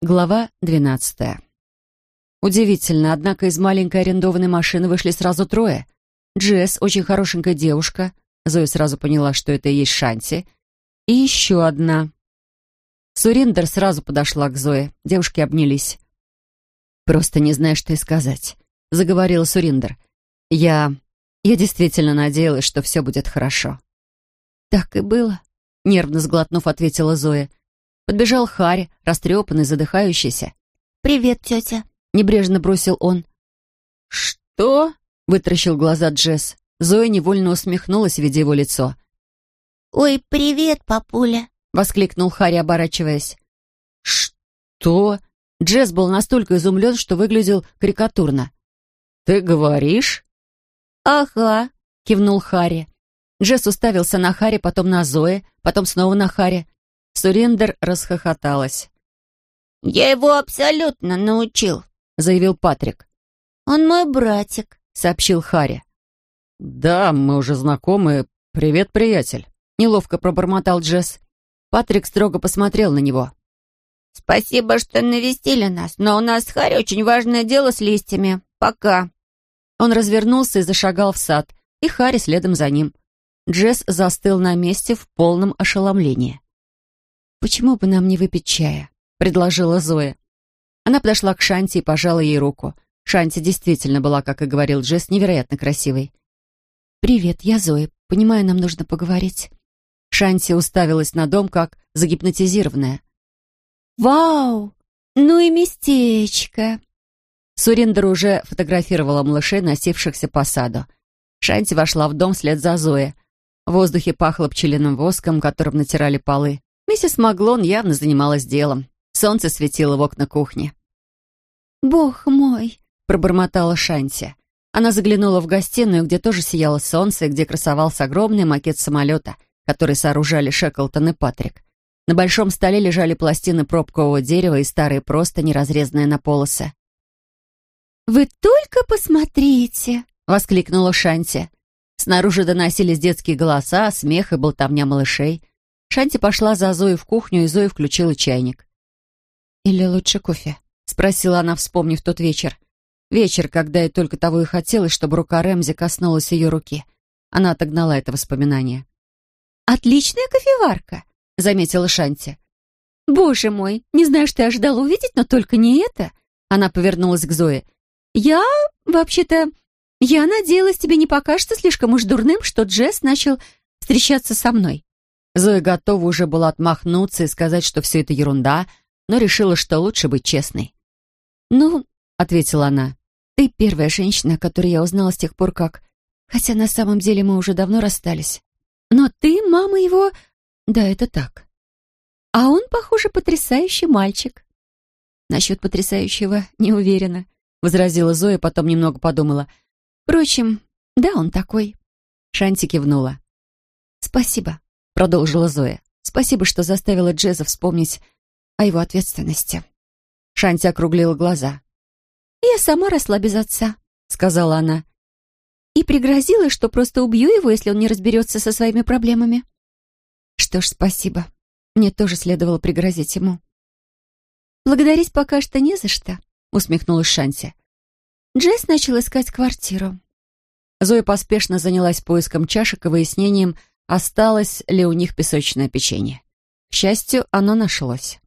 Глава двенадцатая. Удивительно, однако из маленькой арендованной машины вышли сразу трое. Джесс, очень хорошенькая девушка. Зоя сразу поняла, что это и есть Шанти. И еще одна. Суриндер сразу подошла к Зое. Девушки обнялись. «Просто не знаю, что и сказать», — заговорила Суриндер. «Я... я действительно надеялась, что все будет хорошо». «Так и было», — нервно сглотнув, ответила Зоя. Подбежал Харри, растрепанный, задыхающийся. «Привет, тетя», — небрежно бросил он. «Что?» — вытаращил глаза Джесс. Зоя невольно усмехнулась, видя его лицо. «Ой, привет, папуля!» — воскликнул Харри, оборачиваясь. «Что?» Джесс был настолько изумлен, что выглядел карикатурно. «Ты говоришь?» «Ага», — кивнул Харри. Джесс уставился на Харри, потом на Зои, потом снова на Харри. Сурендер расхохоталась. «Я его абсолютно научил», — заявил Патрик. «Он мой братик», — сообщил Харри. «Да, мы уже знакомы. Привет, приятель», — неловко пробормотал Джесс. Патрик строго посмотрел на него. «Спасибо, что навестили нас, но у нас с Харри очень важное дело с листьями. Пока». Он развернулся и зашагал в сад, и Харри следом за ним. Джесс застыл на месте в полном ошеломлении. «Почему бы нам не выпить чая?» — предложила Зоя. Она подошла к Шанти и пожала ей руку. Шанти действительно была, как и говорил Джесс, невероятно красивой. «Привет, я Зоя. Понимаю, нам нужно поговорить». Шанти уставилась на дом, как загипнотизированная. «Вау! Ну и местечко!» Суриндер уже фотографировала малышей, носившихся по саду. Шанти вошла в дом вслед за Зоей. В воздухе пахло пчелиным воском, которым натирали полы. Миссис Маглон явно занималась делом. Солнце светило в окна кухни. «Бог мой!» — пробормотала Шанти. Она заглянула в гостиную, где тоже сияло солнце, и где красовался огромный макет самолета, который сооружали Шеклтон и Патрик. На большом столе лежали пластины пробкового дерева и старые простыни, разрезанные на полосы. «Вы только посмотрите!» — воскликнула Шанти. Снаружи доносились детские голоса, смех и болтовня малышей. Шанти пошла за Зоей в кухню, и Зоя включила чайник. «Или лучше кофе?» — спросила она, вспомнив тот вечер. Вечер, когда ей только того и хотелось, чтобы рука Рэмзи коснулась ее руки. Она отогнала это воспоминание. «Отличная кофеварка», — заметила Шанти. «Боже мой, не знаю, что я ожидала увидеть, но только не это». Она повернулась к Зое. «Я, вообще-то, я надеялась, тебе не покажется слишком уж дурным, что Джесс начал встречаться со мной». Зоя готова уже была отмахнуться и сказать, что все это ерунда, но решила, что лучше быть честной. «Ну», — ответила она, — «ты первая женщина, о которой я узнала с тех пор, как... Хотя на самом деле мы уже давно расстались. Но ты мама его...» «Да, это так». «А он, похоже, потрясающий мальчик». «Насчет потрясающего не уверена», — возразила Зоя, потом немного подумала. «Впрочем, да, он такой». Шанти кивнула. «Спасибо», продолжила Зоя. «Спасибо, что заставила Джеза вспомнить о его ответственности». Шанти округлила глаза. «Я сама росла без отца», — сказала она. «И пригрозила, что просто убью его, если он не разберется со своими проблемами». «Что ж, спасибо. Мне тоже следовало пригрозить ему». «Благодарить пока что не за что», — усмехнулась Шанти. Джесс начал искать квартиру. Зоя поспешно занялась поиском чашек и выяснением, осталось ли у них песочное печенье. К счастью, оно нашлось.